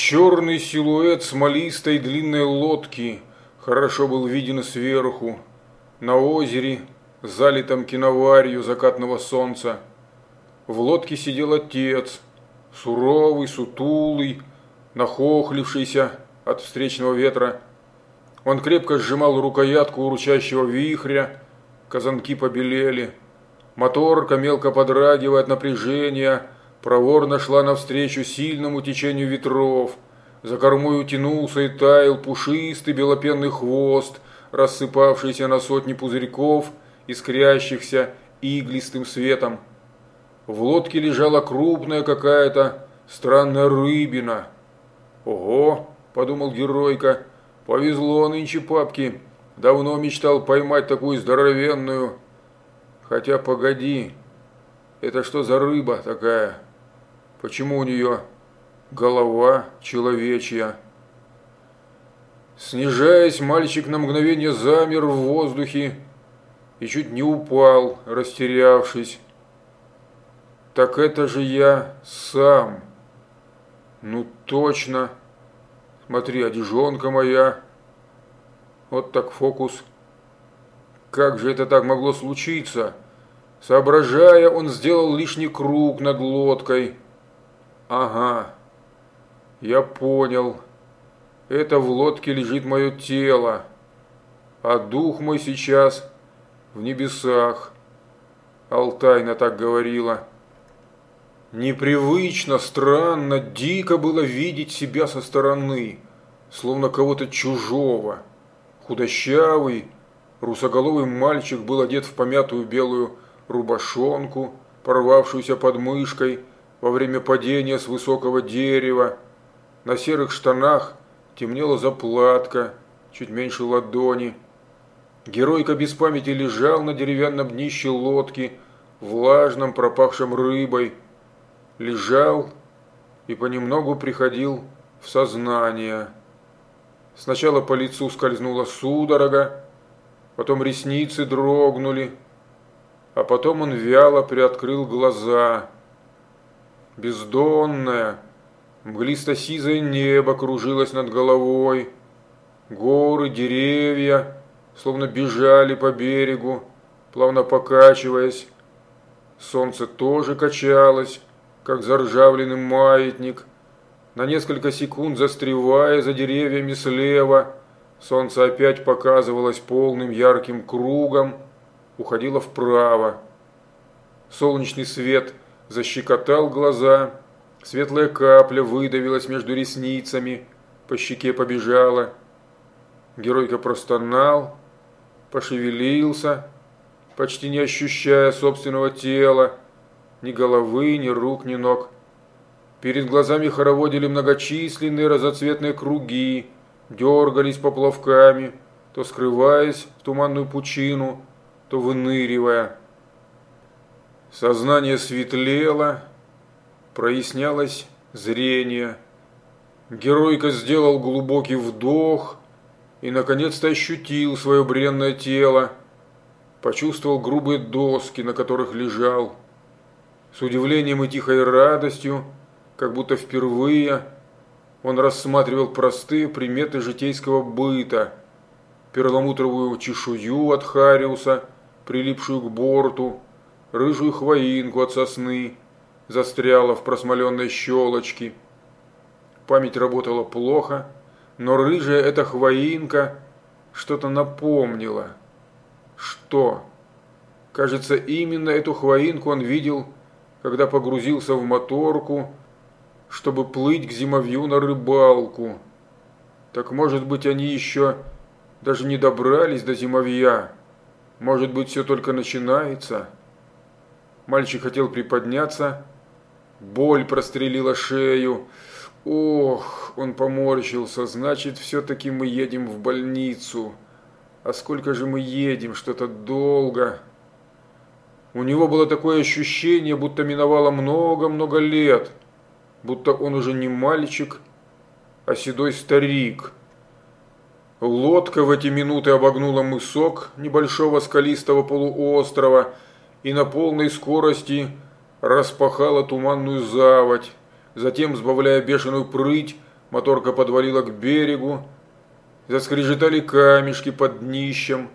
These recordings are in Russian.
Черный силуэт смолистой длинной лодки хорошо был виден сверху, на озере, залитом киноварью закатного солнца. В лодке сидел отец, суровый, сутулый, нахохлившийся от встречного ветра. Он крепко сжимал рукоятку уручащего вихря, казанки побелели. Моторка, мелко подрагивая от напряжения, проворно шла навстречу сильному течению ветров. За кормой утянулся и таял пушистый белопенный хвост, рассыпавшийся на сотни пузырьков, искрящихся иглистым светом. В лодке лежала крупная какая-то странная рыбина. «Ого!» – подумал геройка. «Повезло нынче папке. Давно мечтал поймать такую здоровенную. Хотя погоди, это что за рыба такая?» Почему у нее голова человечья? Снижаясь, мальчик на мгновение замер в воздухе и чуть не упал, растерявшись. Так это же я сам. Ну точно. Смотри, одежонка моя. Вот так фокус. Как же это так могло случиться? Соображая, он сделал лишний круг над лодкой – Ага, я понял. Это в лодке лежит мое тело, а дух мой сейчас в небесах. Алтайна так говорила. Непривычно, странно, дико было видеть себя со стороны, словно кого-то чужого. Худощавый, русоголовый мальчик был одет в помятую белую рубашонку, порвавшуюся под мышкой, во время падения с высокого дерева. На серых штанах темнела заплатка, чуть меньше ладони. Геройка без памяти лежал на деревянном днище лодки, влажном, пропахшем рыбой. Лежал и понемногу приходил в сознание. Сначала по лицу скользнула судорога, потом ресницы дрогнули, а потом он вяло приоткрыл глаза – Бездонное, мглисто-сизое небо кружилось над головой. Горы, деревья, словно бежали по берегу, плавно покачиваясь. Солнце тоже качалось, как заржавленный маятник. На несколько секунд застревая за деревьями слева, солнце опять показывалось полным ярким кругом, уходило вправо. Солнечный свет – защекотал глаза, светлая капля выдавилась между ресницами, по щеке побежала. Геройка простонал, пошевелился, почти не ощущая собственного тела, ни головы, ни рук, ни ног. Перед глазами хороводили многочисленные разноцветные круги, дергались поплавками, то скрываясь в туманную пучину, то выныривая. Сознание светлело, прояснялось зрение. Геройка сделал глубокий вдох и, наконец-то, ощутил свое бренное тело, почувствовал грубые доски, на которых лежал. С удивлением и тихой радостью, как будто впервые, он рассматривал простые приметы житейского быта, перламутровую чешую от Хариуса, прилипшую к борту, рыжую хвоинку от сосны, застряла в просмоленной щелочке. Память работала плохо, но рыжая эта хвоинка что-то напомнила. Что? Кажется, именно эту хвоинку он видел, когда погрузился в моторку, чтобы плыть к зимовью на рыбалку. Так может быть они еще даже не добрались до зимовья. Может быть все только начинается. Мальчик хотел приподняться. Боль прострелила шею. Ох, он поморщился. Значит, все-таки мы едем в больницу. А сколько же мы едем? Что-то долго. У него было такое ощущение, будто миновало много-много лет. Будто он уже не мальчик, а седой старик. Лодка в эти минуты обогнула мысок небольшого скалистого полуострова – и на полной скорости распахала туманную заводь, затем, сбавляя бешеную прыть, моторка подвалила к берегу, заскрежетали камешки под днищем,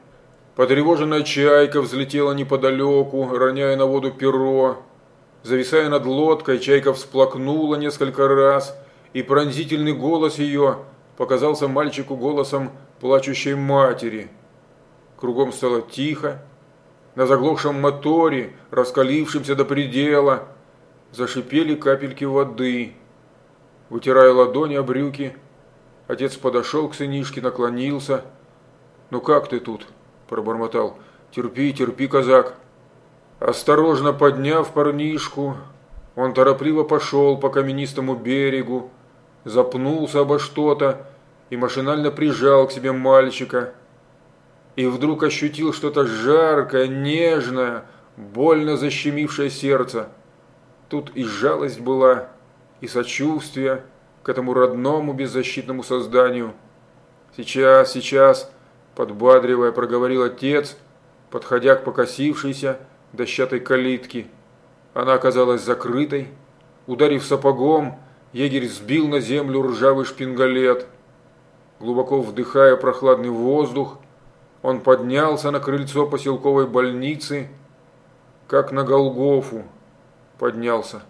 потревоженная чайка взлетела неподалеку, роняя на воду перо. Зависая над лодкой, чайка всплакнула несколько раз, и пронзительный голос ее показался мальчику голосом плачущей матери. Кругом стало тихо, на заглохшем моторе, раскалившемся до предела, зашипели капельки воды. Вытирая ладони о брюки, отец подошел к сынишке, наклонился. «Ну как ты тут?» – пробормотал. «Терпи, терпи, казак». Осторожно подняв парнишку, он торопливо пошел по каменистому берегу, запнулся обо что-то и машинально прижал к себе мальчика. И вдруг ощутил что-то жаркое, нежное, больно защемившее сердце. Тут и жалость была, и сочувствие к этому родному беззащитному созданию. «Сейчас, сейчас», – подбадривая, проговорил отец, подходя к покосившейся дощатой калитке. Она оказалась закрытой. Ударив сапогом, егерь сбил на землю ржавый шпингалет. Глубоко вдыхая прохладный воздух, он поднялся на крыльцо поселковой больницы, как на Голгофу, поднялся.